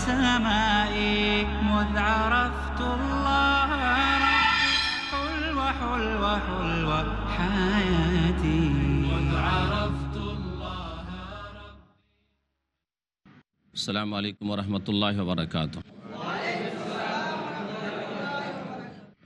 السماء مذ عرفت الله ربي حلوة حلوة حلوة حياتي. مذ عرفت الله السلام عليكم ورحمة الله وبركاته.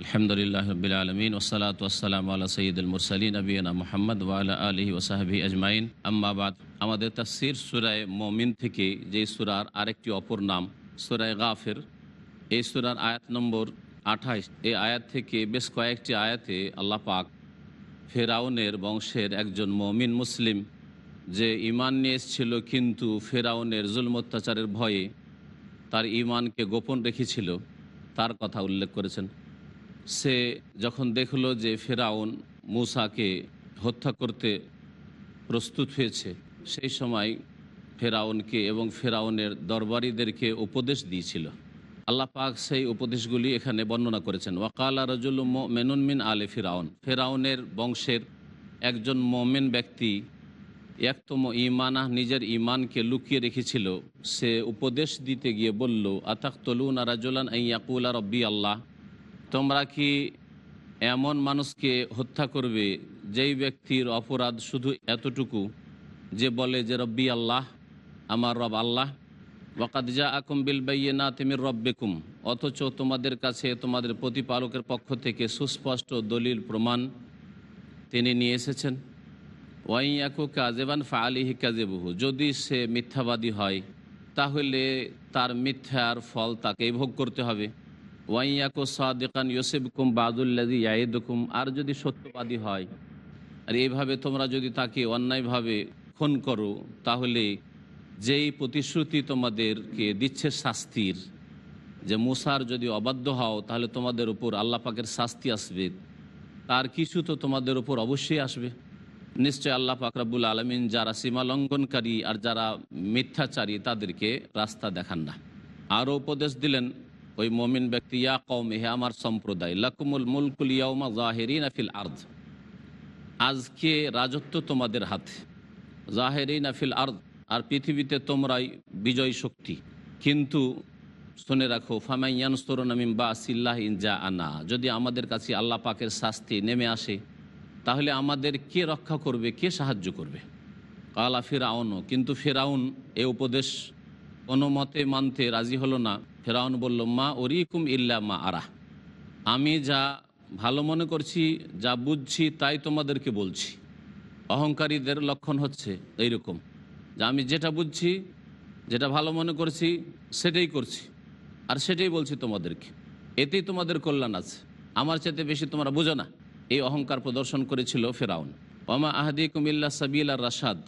আলহামদুলিল্লাহ রবিল আলমিন ওসালাত ওসালাম আল্লাহ সঈদুল মুরসালী নবীনা মোহাম্মদ ওয়ালা আলহি ওসাহাবি আজমাইন। আম্মাবাদ আমাদের তাসির সুরায় মমিন থেকে যে সুরার আরেকটি অপর নাম, সুরায় গাফের, এই সুরার আয়াত নম্বর আঠাইশ এই আয়াত থেকে বেশ কয়েকটি আয়াতে আল্লাহ পাক ফেরাউনের বংশের একজন মমিন মুসলিম যে ইমান নিয়ে এসেছিল, কিন্তু ফেরাউনের জুলম অত্যাচারের ভয়ে তার ইমানকে গোপন রেখেছিল, তার কথা উল্লেখ করেছেন। সে যখন দেখল যে ফেরাউন মূসাকে হত্যা করতে প্রস্তুত হয়েছে, সেই সময় ফেরাউনকে এবং ফেরাউনের দরবারিদেরকে উপদেশ দিয়েছিল। আল্লাহ পাক সেই উপদেশগুলি এখানে বর্ণনা করেছেন। ওয়াকালা রজুল মেনুন মিন আলে ফেরাউন। ফেরাউনের বংশের একজন মোমেন ব্যক্তি একতম ইমানা নিজের ইমানকে লুকিয়ে রেখেছিল। সে উপদেশ দিতে গিয়ে বলল আতাক তলুন রাজুলান ইয়াকুলা রব্বি আল্লাহ। তোমরা কি এমন মানুষকে হত্যা করবে যেই ব্যক্তির অপরাধ শুধু এতটুকু যে বলে যে রব্বি আল্লাহ, আমার রব আল্লাহ? ওয়াকাদজা আকুম বিল বাইনা তিমির রব্বেকুম। অথচ তোমাদের কাছে তোমাদের প্রতিপালকের পক্ষ থেকে সুস্পষ্ট দলিল প্রমাণ তিনি নিয়ে এসেছেন। ওয়াইয়াকু কাজেবান ফালিহি কাজেবহু যদি সে মিথ্যাবাদী হয়, তাহলে তার মিথ্যার ফল তাকেই ভোগ করতে হবে। ওয়াইয়াকু সাদেকান ইউসিবকুম বাদুল্লাদি ইয়াইদুকুম আর যদি সত্যবাদী হয়, আর এইভাবে তোমরা যদি তাকে অন্যায়ভাবে খুন করো, তাহলে যেই প্রতিশ্রুতি তোমাদেরকে দিচ্ছে শাস্তির, যে মুসার যদি অবাধ্য হও, তাহলে তোমাদের উপর আল্লাহ পাকের শাস্তি আসবে। তার কিছু তো তোমাদের উপর অবশ্যই আসবে। নিশ্চয় আল্লাহ পাকরাবুল আলমিন যারা সীমা লঙ্ঘনকারী আর যারা মিথ্যাচারী, তাদেরকে রাস্তা দেখান না। আরও উপদেশ দিলেন ওই মমিন ব্যক্তি, ইয়া কৌম হে আমার সম্প্রদায়, লাকুমুল মুলকুল ইয়াউমা জাহেরিন আফিল আর্দ। আজকে রাজত্ব তোমাদের হাতে। জাহেরিন আফিল আর্দ, আর পৃথিবীতে তোমরাই বিজয় শক্তি। কিন্তু শুনে রাখো ফামাইয়ান স্তরনামিম বা সিল্লাহ ইনজা আনা যদি আমাদের কাছে আল্লাহ পাকের শাস্তি নেমে আসে, তাহলে আমাদের কে রক্ষা করবে, কে সাহায্য করবে? কালা ফেরাউনও, কিন্তু ফেরাউন এ উপদেশ কোনো মতে মানতে রাজি হলো না। ফেরাউন বলল, মা ওরিকুম ইল্লা মা আরা। আমি যা ভালো মনে করছি, যা বুঝছি, তাই তোমাদেরকে বলছি। অহংকারীদের লক্ষণ হচ্ছে এইরকম। যে আমি যেটা বুঝছি, যেটা ভালো মনে করছি, সেটাই করছি। আর সেটাই বলছি তোমাদেরকে। এতেই তোমাদের কল্যাণ আছে। আমার চাইতে বেশি তোমরা বোঝো না। এই অহংকার প্রদর্শন করেছিল ফেরাউন। ওমা আহাদি কুমিল্লা সাবিল আর রাসাদ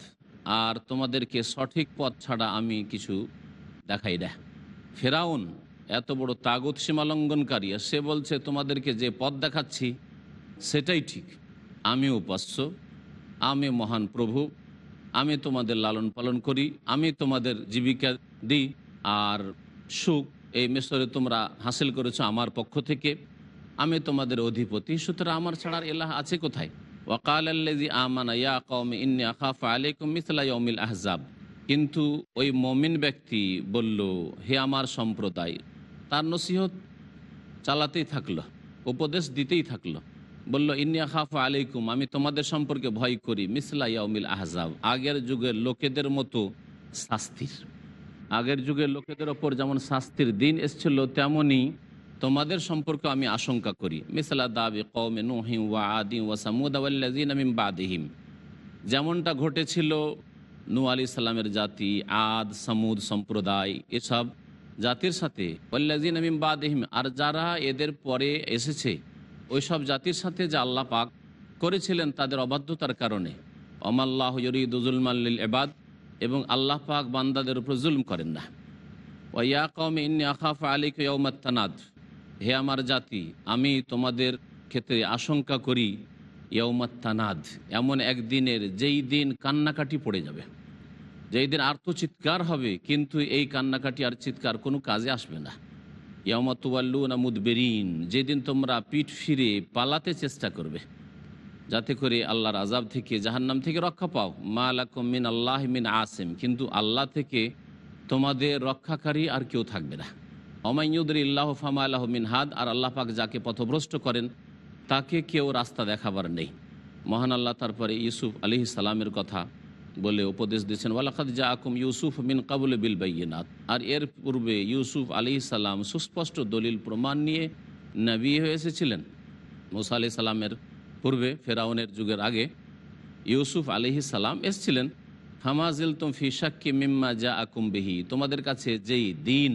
আর তোমাদেরকে সঠিক পথ ছাড়া আমি কিছু দেখাই না ফেরাউন, এত বড় তাগত সীমালঙ্ঘনকারী সে বলছে, তোমাদেরকে যে পথ দেখাচ্ছি, সেটাই ঠিক। আমি উপাস্য, আমি মহান প্রভু, আমি তোমাদের লালন পালন করি, আমি তোমাদের জীবিকা দিই, আর সুখ, এই মেসরে তোমরা হাসিল করেছ আমার পক্ষ থেকে। আমি তোমাদের অধিপতি, সুতরাং আমার ছাড়ার এলাহ আছে কোথায়? ওয়াকাল আল্লাজি আমানা ইয়া কৌম ইন্নি আখাফ আলাইকুম মিসলা ইয়মিল আহজাব। কিন্তু ওই মমিন ব্যক্তি বলল, হে আমার সম্প্রদায়, তার নসিহত চালাতেই থাকল, উপদেশ দিতেই থাকল। বলল ইন্নিয়া খাফ আলাইকুম, আমি তোমাদের সম্পর্কে ভয় করি, মিসলা ইয়াউমিল আহজাব, আগের যুগের লোকেদের মতো শাস্তির। আগের যুগের লোকেদের ওপর যেমন শাস্তির দিন এসছিল তেমনই তোমাদের সম্পর্কে আমি আশঙ্কা করি। মিসলা দাবি কৌমে নুহিম ওয়া আদিম ওয়া সামুদ বাদিহিম। যেমনটা ঘটেছিল নু আলি সাল্লামের জাতি, আদ, সামুদ, সম্প্রদায় এসব জাতির সাথে। ওল্লাজিন আমিম বাদিহিম, আর যারা এদের পরে এসেছে, ওইসব জাতির সাথে যা আল্লাহ পাক করেছিলেন তাদের অবাধ্যতার কারণে। অমাল্লাহ ইরিদুজুলমাল্লিল এবাদ এবং আল্লাহ পাক বান্দাদের উপর জুলম করেন না। ওয়া কম ইন্নি আখাফ আলিক ইয়ৌমাত্তানাদ হে আমার জাতি, আমি তোমাদের ক্ষেত্রে আশঙ্কা করি ইয়ৌমাত্তানাদ এমন একদিনের যেই দিন কান্নাকাটি পড়ে যাবে। যেই দিন আর তো আর্তচিৎকার হবে, কিন্তু এই কান্নাকাটি আর চিৎকার কোনো কাজে আসবে না। ইয়ামাতুয়াল্লুনা মুদবেরিন, যেদিন তোমরা পিঠ ফিরে পালাতে চেষ্টা করবে, যাতে করে আল্লাহর আজাব থেকে জাহান্নাম থেকে রক্ষা পাও। মা আলাকুম মিন আল্লাহ মিন আসেম, কিন্তু আল্লাহ থেকে তোমাদের রক্ষাকারী আর কেউ থাকবে না। অমাইয়ুদ্দির ইল্লাহ ফামা আল্লাহ মিন হাদ, আর আল্লাহ পাক যাকে পথভ্রষ্ট করেন, তাকে কেউ রাস্তা দেখাবার নেই। মহান আল্লাহ তারপরে ইউসুফ আলি সালামের কথা বলে উপদেশ দিচ্ছেন ওয়ালাকাত জা আকুম ইউসুফ মিন কাবুল বিল বাইনাত আর এর পূর্বে ইউসুফ আলি সালাম সুস্পষ্ট দলিল প্রমাণ নিয়ে নবী হয়ে এসেছিলেন। মুসা আলি সালামের পূর্বে ফেরাউনের যুগের আগে ইউসুফ আলিহি সালাম এসছিলেন হামাজিল তুম ফিসাক্কি মিম্মা যা আকুম বিহি। তোমাদের কাছে যেই দিন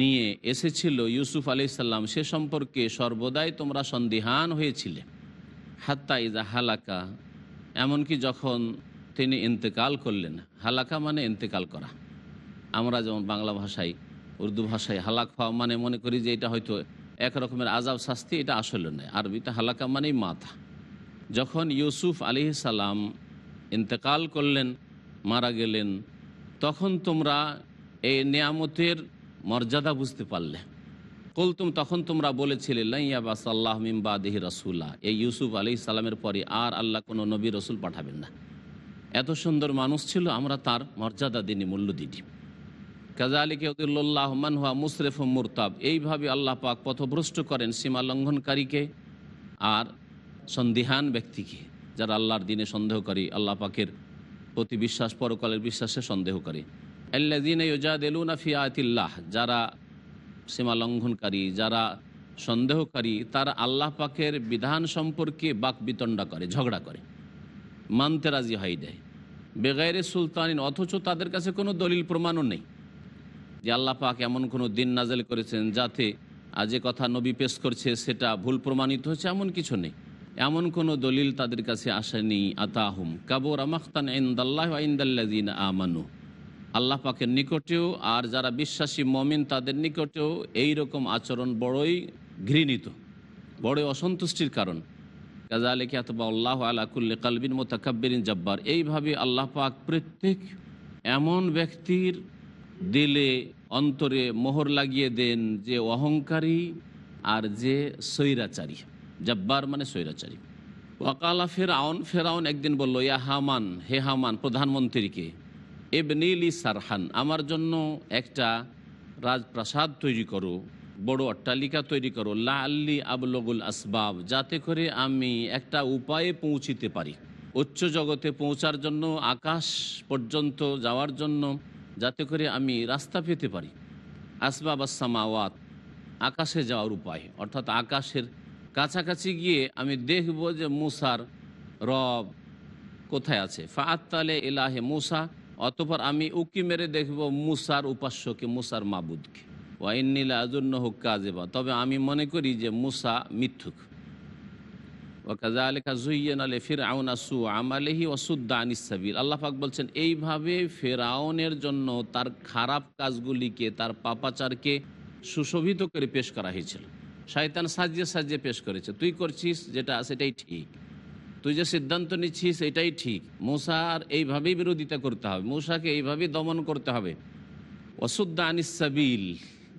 নিয়ে এসেছিল ইউসুফ আলি সাল্লাম সে সম্পর্কে সর্বদাই তোমরা সন্দিহান হয়েছিলে। হাত্তা ইজা হালাকা, এমনকি যখন তিনি ইন্তেকাল করলেন। হালাকা মানে ইন্তেকাল করা। আমরা যেমন বাংলা ভাষায়, উর্দু ভাষায় হালাক হওয়া মানে মনে করি যে এটা হয়তো এক রকমের আজাব শাস্তি, এটা আসলে নয়। আরবিতে হালাকা মানেই মাথা। যখন ইউসুফ আলি সালাম ইন্তেকাল করলেন, মারা গেলেন, তখন তোমরা এই নিয়ামতের মর্যাদা বুঝতে পারলে। কলতুম, তখন তোমরা বলেছিলে লাইয়াবাস আল্লাহ মিমবাদিহি রসুল্লাহ এই ইউসুফ আলি সালামের পরে আর আল্লাহ কোনো নবী, রসুল পাঠাবেন না। এত সুন্দর মানুষ ছিল, আমরা তার মর্যাদা দিনী মূল্য দিই কাজা আলী কেউদুল্লাহ মানহুয়া মুশরেফ মুরতাব। এইভাবে আল্লাহ পাক পথভ্রষ্ট করেন সীমা লঙ্ঘনকারীকে আর সন্দিহান ব্যক্তিকে, যারা আল্লাহর দিনে সন্দেহ করে, আল্লাহ পাকের প্রতি বিশ্বাস, পরকালের বিশ্বাসে সন্দেহ করে। আল্লাদিন ইজাদ এলুনা ফিয়াতিল্লাহ যারা সীমা লঙ্ঘনকারী, যারা সন্দেহকারী, তারা আল্লাহ পাকের বিধান সম্পর্কে বাক বিতণ্ডা করে, ঝগড়া করে। মানতে রাজি হয় দেয় বেগাইরে সুলতানিন, অথচ তাদের কাছে কোনো দলিল প্রমাণও নেই। যে আল্লাহ পাক এমন কোনো দিন নাজেল করেছেন যাতে আজ কথা নবী পেশ করছে, সেটা ভুল প্রমাণিত হচ্ছে এমন কিছু নেই। এমন কোনো দলিল তাদের কাছে আসেনি আতাহুম কাবর আমাখতান ইন্দাল্লাহ ইন্দাল্লাদিন আমানু। আল্লাহ পাকের নিকটেও, আর যারা বিশ্বাসী মমিন, তাদের নিকটেও এই রকম আচরণ বড়ই ঘৃণিত, বড়ই অসন্তুষ্টির কারণ। কাজা আলী কিয়াতবা আল্লাহ আলাকুল্লি কালবিন মোতাকাব্বিরিন জব্বার। এইভাবে আল্লাহ পাক প্রত্যেক এমন ব্যক্তির দিলে অন্তরে মোহর লাগিয়ে দেন যে অহংকারী আর যে স্বৈরাচারী। জব্বার মানে স্বৈরাচারী। ওয়াকালা ফেরাউন ফেরাউন একদিন বলল, ইয়া হামান, হে হামান, প্রধানমন্ত্রীকে এবনিলি সারহান, আমার জন্য একটা রাজপ্রাসাদ তৈরি করো। বড় অট্টালিকা তৈরি করো লা আল্লি আবলগুল আসবাব, যাতে করে আমি একটা উপায়ে পৌঁছিতে পারি। উচ্চ জগতে পৌঁছার জন্য, আকাশ পর্যন্ত যাওয়ার জন্য, যাতে করে আমি রাস্তা পেতে পারি। আসবাব আসামাওয়াত আকাশে যাওয়ার উপায়। অর্থাৎ আকাশের কাছাকাছি গিয়ে আমি দেখব যে মুসার রব কোথায় আছে। ফাআতালে এলাহে মুসা, অতপর আমি উকি মেরে দেখব মুসার উপাস্যকে, মুসার মাবুদকে। ওয়াইনিলা আজন্য হোক কাজেবা তবে আমি মনে করি যে মুসা মিথ্যুক। ওকাজা আলেখা জুইয়েন আলে ফির আউন আসু আমালেহি ওসুদ্দা আনিসাবিল আল্লাহ পাক বলছেন, এইভাবে ফেরাউনের জন্য তার খারাপ কাজগুলিকে, তার পাপাচারকে সুশোভিত করে পেশ করা হয়েছিল। শয়তান সাজিয়ে সাজিয়ে পেশ করেছে। তুই করছিস যেটা, সেটাই ঠিক। তুই যে সিদ্ধান্ত নিচ্ছিস এটাই ঠিক। মূসার এইভাবেই বিরোধিতা করতে হবে। মূসাকে এইভাবেই দমন করতে হবে। ওসুদ্দা আনিসাবিল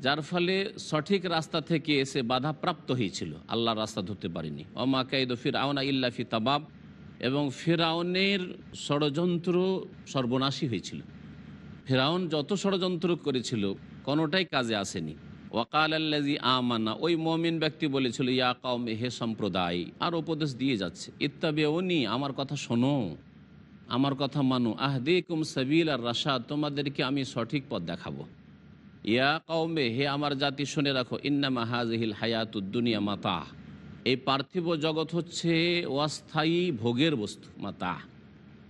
যার ফলে সঠিক রাস্তা থেকে এসে বাধাপ্রাপ্ত হয়েছিল। আল্লাহর রাস্তা ধরতে পারেনি। অমা কাইদ ফির আওনা ইল্লাফি তাবাব। এবং ফেরাউনের ষড়যন্ত্র সর্বনাশী হয়েছিল। ফেরাউন যত ষড়যন্ত্র করেছিল, কোনোটাই কাজে আসেনি। ওয়াকাল আল্লাজি আমানা, ওই মমিন ব্যক্তি বলেছিল, ইয়া কাউমে হে সম্প্রদায়, আর উপদেশ দিয়ে যাচ্ছে। ইত্যাবে উনি আমার কথা শোনো। আমার কথা মানো। আহ কুম সাবিল আর রাশাদ, তোমাদেরকে আমি সঠিক পথ দেখাবো। ইয়া কৌমে হে আমার জাতি, শুনে রাখো, ইন্নামা হাজহিল হায়াতুদ্দুনিয়া মাতা এই পার্থিব জগৎ হচ্ছে অস্থায়ী ভোগের বস্তু মাতা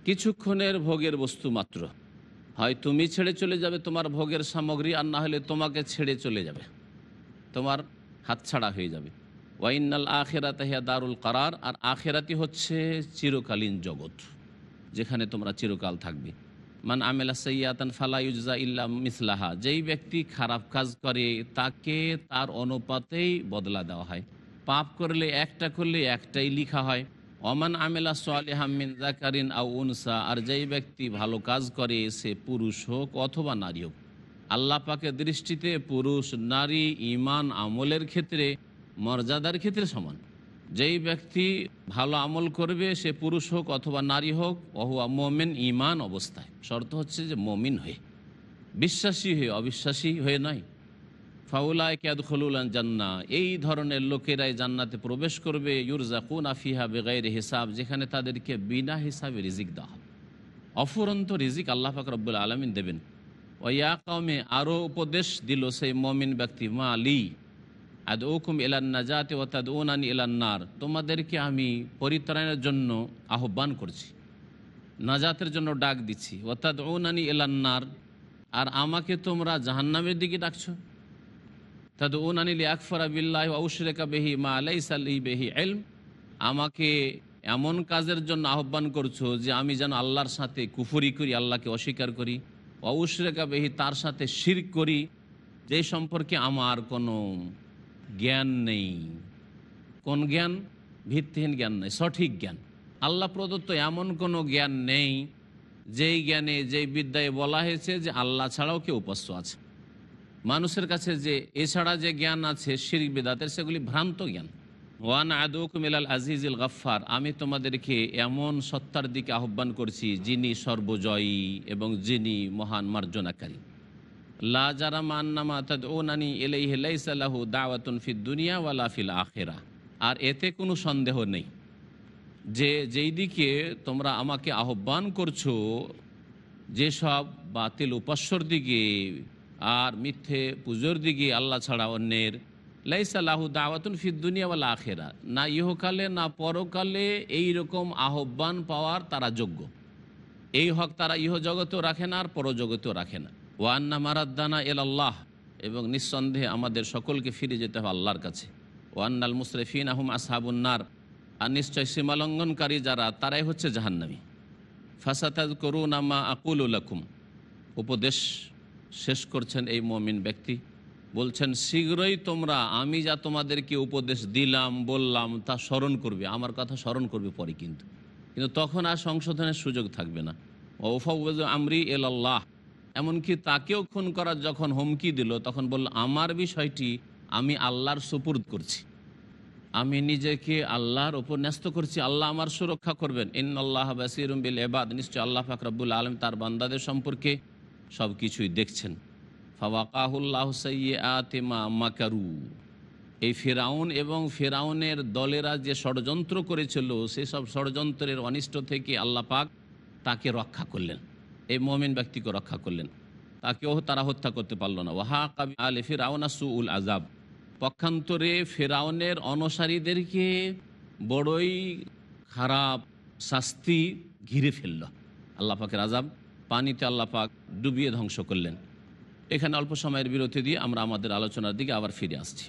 কিছুক্ষণের ভোগের বস্তু মাত্র। হয় তুমি ছেড়ে চলে যাবে তোমার ভোগের সামগ্রী, আর না হলে তোমাকে ছেড়ে চলে যাবে। তোমার হাতছাড়া হয়ে যাবে। ওয়াইনাল আখেরাত হিয়া দারুল কারার, আর আখেরাতি হচ্ছে চিরকালীন জগৎ, যেখানে তোমরা চিরকাল থাকবে। মান আমেলা সৈয়াতান ফালা ইউজা ইল্লা মিসলাহা। যেই ব্যক্তি খারাপ কাজ করে, তাকে তার অনুপাতেই বদলা দেওয়া হয়। পাপ করলে একটা করলে একটাই লিখা হয়। অমান আমেলা সোয়ালেহামিন জাকারিন আউ উনসা। আর যেই ব্যক্তি ভালো কাজ করে, সে পুরুষ হোক অথবা নারী হোক। আল্লাহ পাকের দৃষ্টিতে পুরুষ নারী ইমান আমলের ক্ষেত্রে, মর্যাদার ক্ষেত্রে সমান। যেই ব্যক্তি ভালো আমল করবে, সে পুরুষ হোক অথবা নারী হোক অহুয়া মোমেন ইমান অবস্থায়। শর্ত হচ্ছে যে মমিন হয়ে, বিশ্বাসী হয়ে, অবিশ্বাসী হয়ে নয়। ফাউলায় ক্যাদ খলুলান জান্না, এই ধরনের লোকেরাই জান্নাতে প্রবেশ করবে, ইউরজাকুন আফিহা বেগাইর হিসাব, যেখানে তাদেরকে বিনা হিসাবে রিজিক দেওয়া হবে। অফুরন্ত রিজিক আল্লাহ পাক রব্বুল আলমিন দেবেন। ওয়া কমে আরও উপদেশ দিল সেই মমিন ব্যক্তি মা আলী আদ ওকুম এলান নাজাতে ও তাদ ওনানি এলান্নার তোমাদেরকে আমি পরিত্রাণের জন্য আহ্বান করছি। নাজাতের জন্য ডাক দিচ্ছি। অর্থাৎ ওনানি এলান্নার আর আমাকে তোমরা জাহান্নামের দিকে ডাকছো। তাদ ওনানিল আকফর আবিল্লাহ ঔশরেকা বেহি মা আলাই সাল্লি বেহি এলম আমাকে এমন কাজের জন্য আহ্বান করছ যে আমি যেন আল্লাহর সাথে কুফরি করি, আল্লাহকে অস্বীকার করি। ঔশরেকা বেহি তার সাথে শির করি। যে সম্পর্কে আমার কোনো জ্ঞান নেই। কোন জ্ঞান? ভিত্তিহীন জ্ঞান নেই, সঠিক জ্ঞান। আল্লাহ প্রদত্ত এমন কোনো জ্ঞান নেই, যেই জ্ঞানে, যেই বিদ্যায় বলা হয়েছে যে আল্লাহ ছাড়াও কেউ উপাস্য আছে। মানুষের কাছে যে এছাড়া যে জ্ঞান আছে শির বেদাতের, সেগুলি ভ্রান্ত জ্ঞান। ওয়ান আদৌকুম ইলাল আজিজুল গফ্ফার, আমি তোমাদেরকে এমন সত্তার দিকে আহ্বান করছি যিনি সর্বজয়ী এবং যিনি মহান মার্জনাকারী। লা মান্নামা ও নানি দাওয়াতুন আখেরা। আর এতে কোনো সন্দেহ নেই যে যেই দিকে তোমরা আমাকে আহ্বান করছ যেসব বাতিল উপাস্যর দিকে আর মিথ্যে পুজোর দিকে আল্লাহ ছাড়া অন্যের লাইসাল্লাহু দাওয়াতুন ফিদ দুনিয়া ওয়ালা আখেরা। না ইহকালে, না পরকালে এই রকম আহ্বান পাওয়ার তারা যোগ্য। এই হক তারা ইহ জগতেও রাখে না আর পরজগতেও রাখে না। ওয়ান্না মারাদ্দানা এল আল্লাহ এবং নিঃসন্দেহে আমাদের সকলকে ফিরে যেতে হবে আল্লাহর কাছে। ওয়ান্নাল মুসরেফিন আহম আসহাবুন্নার আর নিশ্চয় সীমালঙ্ঘনকারী যারা, তারাই হচ্ছে জাহান্নামী। ফাসাতাজ করুন আমা আকুল উলাকুম উপদেশ শেষ করছেন এই মমিন ব্যক্তি। বলছেন, শীঘ্রই তোমরা, আমি যা তোমাদেরকে উপদেশ দিলাম, বললাম, তা স্মরণ করবে। আমার কথা স্মরণ করবে পরে কিন্তু। কিন্তু তখন আর সংশোধনের সুযোগ থাকবে না। ওফাউজ আমরি এল আল্লাহ এমনকি তাকেও খুন করার যখন হুমকি দিল, তখন বলল, আমার বিষয়টি আমি আল্লাহর সুপুর্দ করছি। আমি নিজেকে আল্লাহর ওপর ন্যস্ত করছি। আল্লাহ আমার সুরক্ষা করবেন। ইন আল্লাহ বাসিরুম বিল এবাদ নিশ্চয় আল্লাহ ফাকরাবুল আলম তার বান্দাদের সম্পর্কে সব কিছুই দেখছেন। ফাওয়াকাহুল্লাহ সৈয়ে আতেমা মাকারু। এই ফেরাউন এবং ফেরাউনের দলেরা যে ষড়যন্ত্র করেছিল, সেসব ষড়যন্ত্রের অনিষ্ট থেকে আল্লাহ পাক তাকে রক্ষা করলেন। এই মমিন ব্যক্তিকে রক্ষা করলেন। তাকেও তারা হত্যা করতে পারল না। ওয়াহা কাবি আলে ফেরাউনা সু উল আজাব পক্ষান্তরে ফেরাউনের অনুসারীদেরকে বড়ই খারাপ শাস্তি ঘিরে ফেলল। আল্লাহ পাকের আজাব পানিতে আল্লাহ পাক ডুবিয়ে ধ্বংস করলেন। এখানে অল্প সময়ের বিরতি দিয়ে আমরা আমাদের আলোচনার দিকে আবার ফিরে আসছি।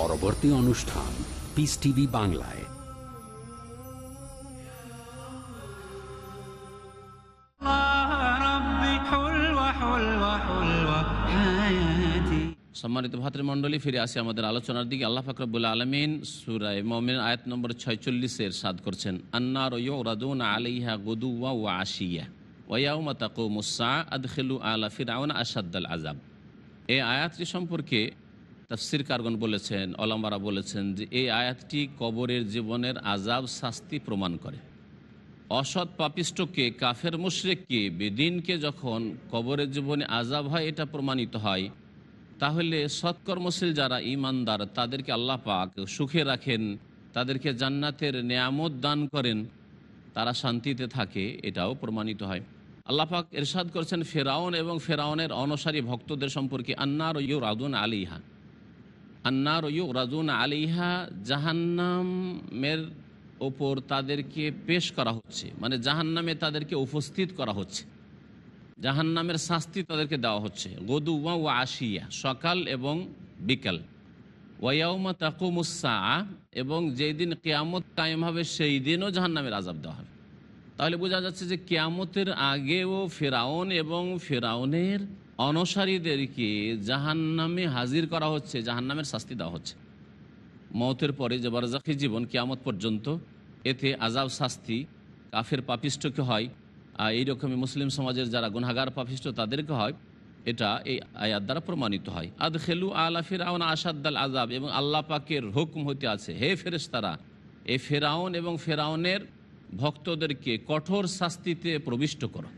পরবর্তী অনুষ্ঠান পিস টিভি বাংলায়। সম্মানিত ভাতৃমন্ডলী ফিরে আসি আমাদের আলোচনার দিকে। আল্লাহ ফাকরবুল আলমিন সুরায় মমিন আয়াত নম্বর ছয়চল্লিশের সাদ করছেন, আন্নার ওরাদুন আলিহা গদুয়া ও আশিয়া ওয়াউমা তাকু মুসা আদখেলু আলা ফিরাউন আসাদ্দাল আজাব এই আয়াতটি সম্পর্কে তাফসির কারগন বলেছেন অলামারা বলেছেন যে এই আয়াতটি কবরের জীবনের আজাব শাস্তি প্রমাণ করে। অসৎ পাপিষ্টকে, কাফের মুশরেককে, বেদিনকে যখন কবরের জীবনে আজাব হয় এটা প্রমাণিত হয়, তাহলে সৎকর্মশীল যারা ইমানদার তাদেরকে আল্লাহ পাক সুখে রাখেন, তাদেরকে জান্নাতের নেয়ামত দান করেন, তারা শান্তিতে থাকে, এটাও প্রমাণিত হয়। আল্লাহ পাক এরশাদ করছেন, ফেরাউন এবং ফেরাউনের অনসারী ভক্তদের সম্পর্কে, আন্নার ইউ রাদুন আলিহা। আন্নার ইউ রাজুন আলিহা জাহান্নামের ওপর তাদেরকে পেশ করা হচ্ছে। মানে জাহান্নামে তাদেরকে উপস্থিত করা হচ্ছে। জাহান্নামের শাস্তি তাদেরকে দেওয়া হচ্ছে। গদুয়া ও আশিয়া, সকাল এবং বিকাল। ওয়াউমা তাকুমুসা এবং যেই দিন কেয়ামত কায়েম হবে, সেই দিনও জাহান্নামের আজাব দেওয়া হবে। তাহলে বোঝা যাচ্ছে যে কেয়ামতের আগেও ফেরাউন এবং ফেরাউনের অনসারীদেরকে জাহান্নামে হাজির করা হচ্ছে, জাহান্নামের শাস্তি দেওয়া হচ্ছে। মতের পরে যে বারজাখি জীবন, কেয়ামত পর্যন্ত এতে আজাব শাস্তি, কাফের পাপিষ্টকে হয় আর এইরকমই মুসলিম সমাজের যারা গুনাগার পাপিষ্ট তাদেরকে হয়, এটা এই আয়াত দ্বারা প্রমাণিত হয়। আদ খেলু আলা ফিরাউন আসাদ্দাল আজাব এবং আল্লাহ পাকের হুকুম হতে আছে, হে ফেরেশতারা, এ ফেরাউন এবং ফেরাউনের ভক্তদেরকে কঠোর শাস্তিতে প্রবিষ্ট করো।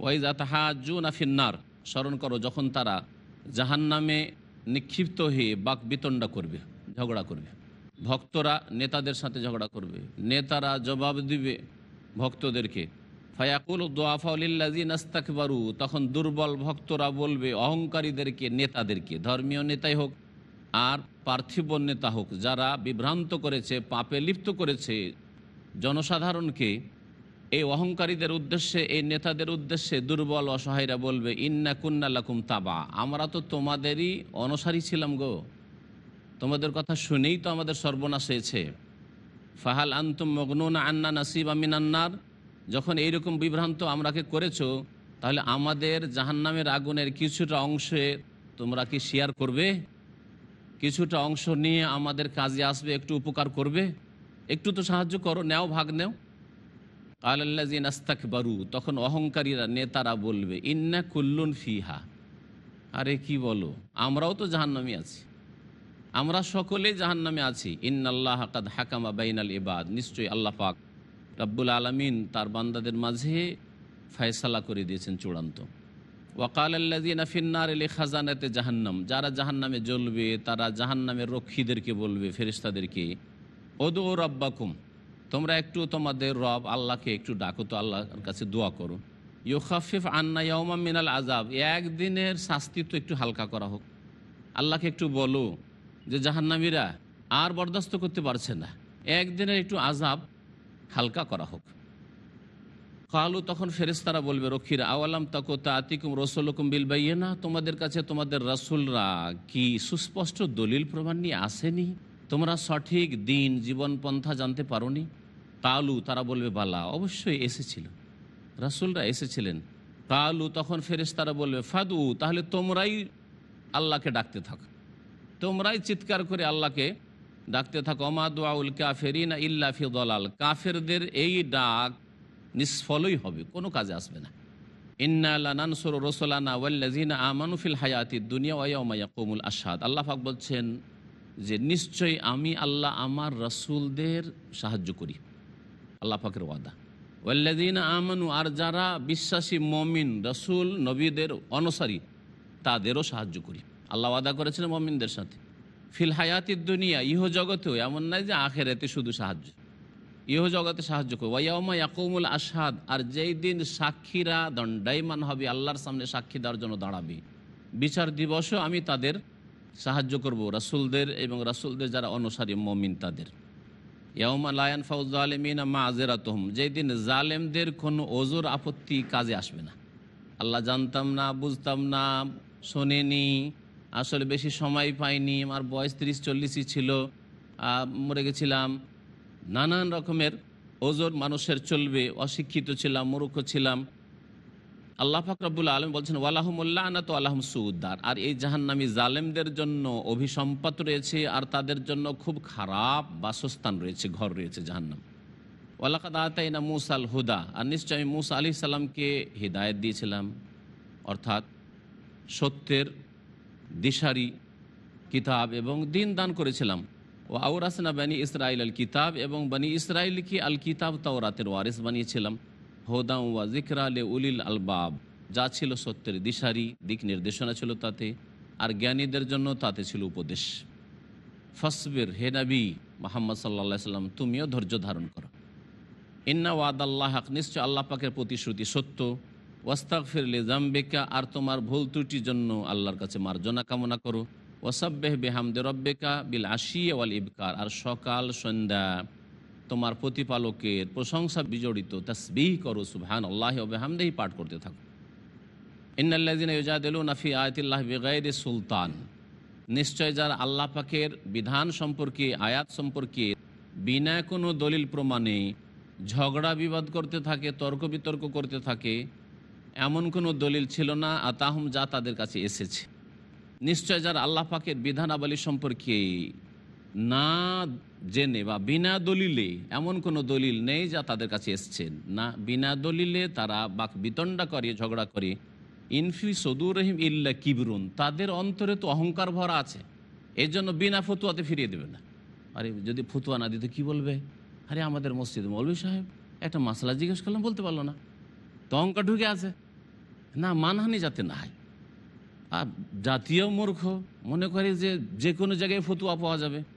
ওয়াইজা তাহাজুন আফিন্নার স্মরণ করো, যখন তারা জাহান্নামে নিক্ষিপ্ত হয়ে বাক বিতণ্ডা করবে, ঝগড়া করবে। ভক্তরা নেতাদের সাথে ঝগড়া করবে। নেতারা জবাব দিবে ভক্তদেরকে। ফায়াকুল দোয়াফাউলিল্লাজি নাস্তাকবারু তখন দুর্বল ভক্তরা বলবে, অহংকারীদেরকে, নেতাদেরকে, ধর্মীয় নেতাই হোক আর পার্থিব নেতা হোক, যারা বিভ্রান্ত করেছে, পাপে লিপ্ত করেছে, জনসাধারণকে এই অহংকারীদের উদ্দেশ্যে, এই নেতাদের উদ্দেশ্যে দুর্বল, অসহায়রা বলবে, ইন্না কুন্না লাকুম তাবা। আমরা তো তোমাদেরই অনসারী ছিলাম গো। তোমাদের কথা শুনেই তো আমাদের সর্বনাশ হয়েছে। ফাহাল আন্তুম মগনুন আন্না নাসিব আমিনান্নার যখন এইরকম বিভ্রান্ত আমরাকে করেছ, তাহলে আমাদের জাহান্নামের আগুনের কিছুটা অংশে তোমরা কি শেয়ার করবে? কিছুটা অংশ নিয়ে আমাদের কাজে আসবে, একটু উপকার করবে? একটু তো সাহায্য করো, নেও, ভাগ নেও। আল্লাজি নাস্তাক বারু তখন অহংকারীরা নেতারা বলবে, ইন্না কুল্লুন ফিহা। আরে কি বলো, আমরাও তো জাহান্নামি আছি। আমরা সকলেই জাহান্নামে আছি। ইন্নাল্লাহ হাকাদ হাকামা বাইনাল ইবাদ। নিশ্চয়ই আল্লাহ পাক রাব্বুল আলমিন তার বান্দাদের মাঝে ফয়সালা করে দিয়েছেন চূড়ান্ত। ওয়াকাল আল্লাদিন ফিন্নার এলে খাজানাতে জাহান্নাম। যারা জাহান্নামে জ্বলবে, তারা জাহান্নামের রক্ষীদেরকে বলবে ফেরিস্তাদেরকে ওদো রব্বাকুম। তোমরা একটু তোমাদের রব আল্লাহকে একটু ডাকো তো আল্লাহর কাছে দোয়া করো। ইউখাফিফ আন্না ইয়মা মিনাল আজাব একদিনের শাস্তি তো একটু হালকা করা হোক। আল্লাহকে একটু বলো যে, জাহান্নামীরা আর বরদাস্ত করতে পারছে না। একদিনের একটু আজাব হালকা করা হোক। কালু, তখন ফেরেস্তারা বলবে, রক্ষীরা, আওয়ালাম তাকো তাতিকুম রসুলকুম বিল বাইয়ে না তোমাদের কাছে তোমাদের রাসুলরা কি সুস্পষ্ট দলিল প্রমাণ নিয়ে আসেনি? তোমরা সঠিক দিন, জীবন পন্থা জানতে পারোনি? কালু তারা বলবে, বালা। অবশ্যই এসেছিল। রাসুলরা এসেছিলেন। কালু তখন ফেরেস্তারা বলবে, ফাদু, তাহলে তোমরাই আল্লাহকে ডাকতে থাকো। তোমরাই চিৎকার করে আল্লাহকে ডাকতে থাকো। অমা দোয়াউল কাফেরিন ইল্লা ফি দলাল। কাফেরদের এই ডাক নিষ্ফলই হবে, কোনো কাজে আসবে না। ইন্না লানানসুর রসোলানা ওয়াল্লাজিনা আমানু ফিল হায়াতি দুনিয়া ওয়াইয়াউমা ইয়াকুমুল আশহাদ। আল্লাহ পাক বলছেন যে নিশ্চয়ই আমি আল্লাহ আমার রসুলদের সাহায্য করি। আল্লাহ পাকের ওয়াদা। ওয়াল্লাদিন আমানু, আর যারা বিশ্বাসী মমিন, রসুল, নবীদের অনুসারী, তাদেরও সাহায্য করি। আল্লাহ ওয়াদা করেছিলেন মমিনদের সাথে। ফিল হায়াতির দুনিয়া, ইহ জগতেও এমন নয় যে আখেরাতে শুধু সাহায্য। ইহ জগতে সাহায্য করবে ওয়াইয়াউমা ইয়াকুমুল আসাদ আর যেই দিন সাক্ষীরা দণ্ডায়মান হবে, আল্লাহর সামনে সাক্ষী দেওয়ার জন্য দাঁড়াবে। বিচার দিবসও আমি তাদের সাহায্য করব রাসুলদের এবং রাসুলদের যারা অনুসারী, মমিন তাদের। ইয়াউমা লায়ান ফাউজ আলমিনা মা আজেরাতহম যেই দিন জালেমদের কোনো ওজোর আপত্তি কাজে আসবে না। আল্লাহ জানতাম না, বুঝতাম না, শোনেনি, আসলে বেশি সময় পাইনি, আমার বয়স তিরিশ চল্লিশই ছিল মরে গেছিলাম। নানান রকমের ওজোর মানুষের চলবে, অশিক্ষিত ছিলাম, মূর্খ ছিলাম। আল্লাহ ফাকরাবুল আলম বলছেন ওয়ালাহমুল্লাহ তো আল্লাহম সুউদ্দার। আর এই জাহান্নামী জালেমদের জন্য অভিসম্পাত রয়েছে আর তাদের জন্য খুব খারাপ বাসস্থান রয়েছে, ঘর রয়েছে জাহান্নাম। ওয়ালাকাদ আতাইনা মুসাল হুদা। আর নিশ্চয় আমি মুসা আলি সাল্লামকে হৃদায়ত দিয়েছিলাম, অর্থাৎ সত্যের দিশারি কিতাব এবং দিন দান করেছিলাম। ও আউরাসনা বানি ইসরাইল আল কিতাব, এবং বানি ইসরাইলকে আল কিতাব তাওরাতের ওয়ারিস বানিয়েছিলাম। হোদাম ওয়া জিকরা আলে উলিল আলবাব। যা ছিল সত্যের দিশারি, দিক নির্দেশনা ছিল তাতে, আর জ্ঞানীদের জন্য তাতে ছিল উপদেশ। ফসবির হে নবী মোহাম্মদ সাল্লা সাল্লাম, তুমিও ধৈর্য ধারণ করো। ইন্না ওয়াদ আল্লাহ হক, নিশ্চয় আল্লাহ পাকের প্রতিশ্রুতি সত্য। ওয়াস্তাক ফিরলে জাম্বেকা আর তোমার ভুল ত্রুটির জন্য আল্লাহর কাছে মার্জনা কামনা করো। ওয়াসাব্বেহ বেহামদে রব্বেকা বিল আশি ওয়াল ইবকার, আর সকাল সন্ধ্যা তোমার প্রতিপালকের প্রশংসা বিজড়িত, তসবিহ করো সুবহান আল্লাহ বেহামদেহি পাঠ করতে থাকো। ইন্নাল্লাজিন ইজাদিলু নাফি আয়াতিল্লাহ বেগাইরে সুলতান। নিশ্চয় যারা আল্লাহ পাকের বিধান সম্পর্কে, আয়াত সম্পর্কে বিনা কোনো দলিল প্রমাণে ঝগড়া বিবাদ করতে থাকে, তর্ক বিতর্ক করতে থাকে, এমন কোনো দলিল ছিল না, আতাহম, যা তাদের কাছে এসেছে। নিশ্চয় যারা আল্লাহ পাকের বিধানাবলী সম্পর্কে না জেনে বা বিনা দলিলে, এমন কোনো দলিল নেই যা তাদের কাছে এসছে। না, বিনা দলিলে তারা বাক বিতণ্ডা করে ঝগড়া করে ইনফি সদুর রহিম ইল্লা কিবরুন তাদের অন্তরে তো অহংকার ভরা আছে। এর জন্য বিনা ফতুয়াতে ফিরিয়ে দেবে না। আরে, যদি ফতুয়া না দিতে কি বলবে? আরে, আমাদের মসজিদ মৌলভী সাহেব, একটা মাসলা জিজ্ঞেস করলাম, বলতে পারল না। তো অহংকার ঢুকে আছে। না, মানহানি যাতে না হয়। আর জাতীয় মূর্খ মনে করে যে যে কোনো জায়গায় ফতুয়া পাওয়া যাবে।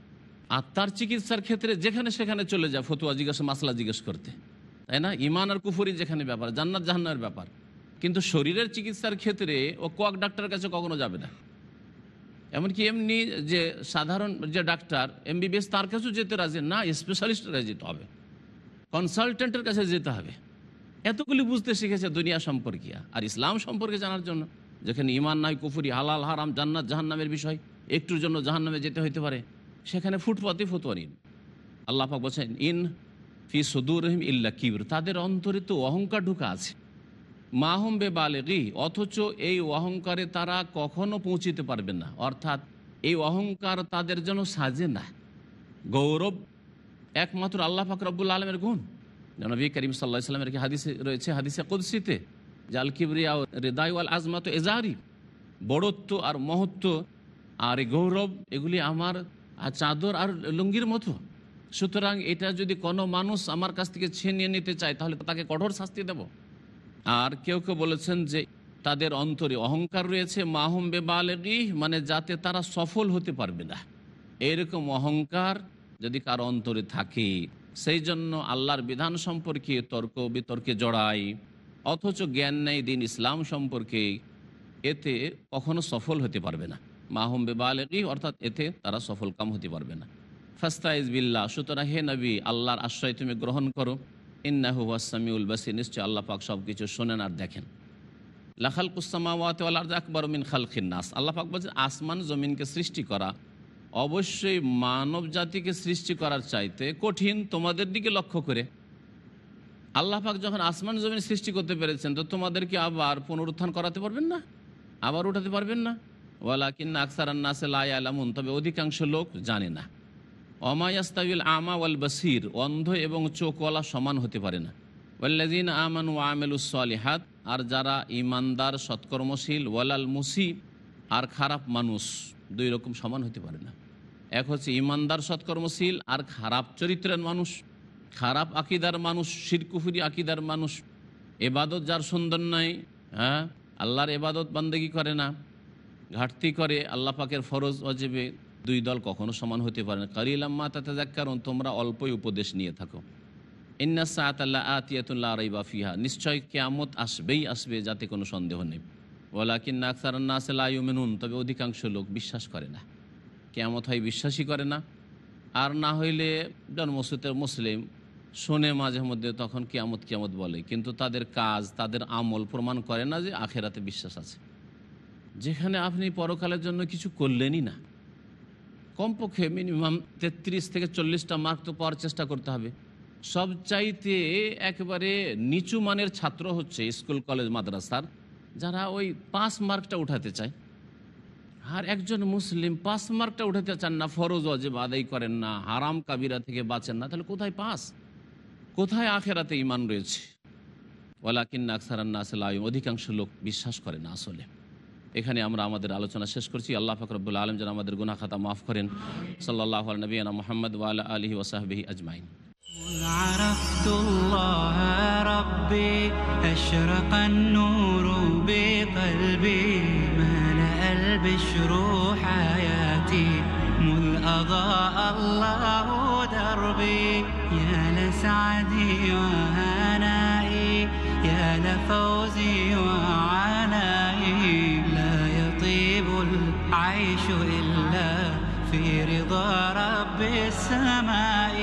আর তার চিকিৎসার ক্ষেত্রে যেখানে সেখানে চলে যায়, ফতুয়া জিজ্ঞাসা, মাসলা জিজ্ঞেস করতে। তাই না? ইমান আর কুফুরি যেখানে ব্যাপার, জান্নাত জাহান্নার ব্যাপার। কিন্তু শরীরের চিকিৎসার ক্ষেত্রে ও কোয়াক ডাক্তারের কাছে কখনো যাবে না। এমনকি এমনি যে সাধারণ যে ডাক্তার, এমবিবিএস, তার কাছেও যেতে রাজি না, স্পেশালিস্টের কাছে যেতে হবে। কনসালটেন্টের কাছে যেতে হবে। এতগুলি বুঝতে শিখেছে দুনিয়া সম্পর্কে আর ইসলাম সম্পর্কে জানার জন্য। যেখানে ইমান নাই, কুফুরি, হালাল, হারাম, জান্নাত, জাহান্নামের বিষয়। একটুর জন্য জাহান্নামে যেতে হইতে পারে। সেখানে ফুটপাতে ফতুয়া নিন। আল্লাহ পাক বলছেন, ইন ফি সদুর রহিম ইল্লা কিবর। তাদের অন্তরে তো অহংকার ঢুকা আছে। মাহম বে বালেগি অথচ এই অহংকারে তারা কখনো পৌঁছিতে পারবে না। অর্থাৎ এই অহংকার তাদের জন্য সাজে না। গৌরব একমাত্র আল্লাহ পাক রব্বুল আলমের গুণ। নবী করিম সাল্লাহ সাল্লামের কি হাদিসে রয়েছে, হাদিসে কুদ্সিতে? জাল কিবরিয়া রেদাই আল আজমাত এজারি। বড়ত্ব আর মহত্ব আর এই গৌরব, এগুলি আমার আর চাদর আর লুঙ্গির মতো। সুতরাং এটা যদি কোনো মানুষ আমার কাছ থেকে ছিনিয়ে নিতে চায়, তাহলে তাকে কঠোর শাস্তি দেব। আর কেউ কেউ বলেছেন যে তাদের অন্তরে অহংকার রয়েছে, মাহম বেবালেগি মানে যাতে তারা সফল হতে পারবে না। এরকম অহংকার যদি কারও অন্তরে থাকে, সেই জন্য আল্লাহর বিধান সম্পর্কে তর্ক বিতর্কে জড়াই, অথচ জ্ঞান নেই দিন ইসলাম সম্পর্কে, এতে কখনো সফল হতে পারবে না। মাহম বেবালেগি, অর্থাৎ এতে তারা সফল কাম হতে পারবে না। ফাস্তাইজ বিল্লাহ, সুতরাং হে নবী, আল্লাহর আশ্রয় তুমি গ্রহণ করো। ইন্নাহু ওয়াসামিউল বাসি নিশ্চয় আল্লাহ পাক সব কিছু শোনেন আর দেখেন। লাখাল কুসামাওয়াতে আল্লাহ আকবর মিন খালখিন নাস। আল্লাহ পাক বলছেন, আসমান জমিনকে সৃষ্টি করা, অবশ্যই মানব জাতিকে সৃষ্টি করার চাইতে কঠিন তোমাদের দিকে লক্ষ্য করে। আল্লাহ পাক যখন আসমান জমিন সৃষ্টি করতে পেরেছেন, তো তোমাদেরকে আবার পুনরুত্থান করাতে পারবেন না? আবার উঠাতে পারবেন না? ওয়ালা কিন্না আকসার নাসে লাই আলামুন তবে অধিকাংশ লোক জানে না। অমায়াস্তাবিল আমা ওয়াল বাসির, অন্ধ এবং চোখওয়ালা সমান হতে পারে না। ওয়াল্লাদিন আমান ও আমেলুসলিহাত আর যারা ইমানদার সৎকর্মশীল, ওয়ালাল মুসি আর খারাপ মানুষ, দুই রকম সমান হতে পারে না। এক হচ্ছে ইমানদার সৎকর্মশীল আর খারাপ চরিত্রের মানুষ, খারাপ আকিদার মানুষ, শিরকুফুরি আকিদার মানুষ। এবাদত যার সুন্দর নয় হ্যাঁ? আল্লাহর এবাদত বান্দেগি করে না। ঘাটতি করে আল্লাহ পাকের ফরজ অজেবে দুই দল কখনো সমান হতে পারে না। কারিলাম্মা তাতে দেখ কারণ তোমরা অল্পই উপদেশ নিয়ে থাকো। ইন্না সাতাল্লাহ আতিয়াতুল্লাহ রাইবা ফিহা, নিশ্চয় কেয়ামত আসবেই আসবে, যাতে কোনো সন্দেহ নেই। ওলা কিন্না আখতারান্না আসলাইমেনুন তবে অধিকাংশ লোক বিশ্বাস করে না। কেয়ামত হয় বিশ্বাসই করে না। আর না হইলে জন্মসূত্রের মুসলিম শোনে মাঝে মধ্যে তখন কিয়ামত কিয়ামত বলে, কিন্তু তাদের কাজ, তাদের আমল প্রমাণ করে না যে আখেরাতে বিশ্বাস আছে। যেখানে আপনি পরকালের জন্য কিছু করলেনই না। কমপক্ষে মিনিমাম তেত্রিশ থেকে চল্লিশটা মার্ক তো পাওয়ার চেষ্টা করতে হবে। সবচাইতে একেবারে নিচু মানের ছাত্র হচ্ছে স্কুল, কলেজ, মাদ্রাসার, যারা ওই পাঁচ মার্কটা উঠাতে চায়। আর একজন মুসলিম পাঁচ মার্কটা উঠাতে চান না, ফরজ অজেব আদায় করেন না, হারাম কাবিরা থেকে বাঁচেন না, তাহলে কোথায় পাস? কোথায় আখেরাতে ইমান রয়েছে? ওয়ালাকিন্না আকসারান্না আসলে অধিকাংশ লোক বিশ্বাস করে না আসলে। এখানে আমরা আমাদের আলোচনা শেষ করছি আল্লাহ ফকরবুল আলম যেন আমাদের গুনা খাতা মাফ করেন সাল্লাহ নবীনা মোহাম্মদ ওয়ালা আলহি ওসাহবি আজমাইন عرفت الله ربي أشرق النور بقلبي ملأ البشر حياتي مذ أضاء الله دربي يا لسعدي السماء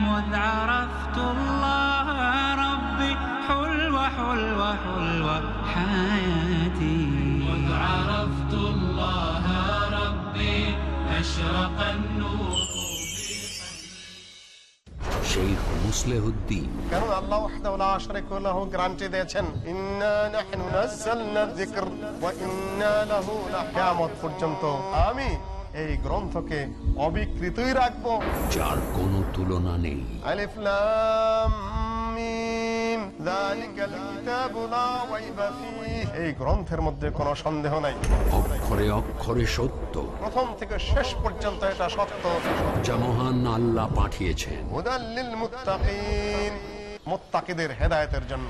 مذ عرفت الله ربي حلوة حلوة حلوة حياتي مذ عرفت الله ربي أشرق النور শেখ মুসলেহুদ্দিন কারণ আল্লাহ ওয়াহদাহু লা শারীকা লাহু গ্যারান্টি দিয়েছেন ইন্না নাহনু নাযালনা যিকর ওয়া ইন্না লাহু কিয়ামত পর্যন্ত আমি এই গ্রন্থকে অবিকৃতই রাখব। যার কোনো তুলনা নেই। আলিফ লাম মিম যালিকাল কিতাবু লা রাইবা ফীহ। এই গ্রন্থের মধ্যে কোনো সন্দেহ নাই। অক্ষরে অক্ষরে সত্য। প্রথম থেকে শেষ পর্যন্ত এটা সত্য। যা মহান আল্লাহ পাঠিয়েছেন। হুদাল্লিল মুত্তাকিন মুত্তাকিদের হেদায়েতের জন্য।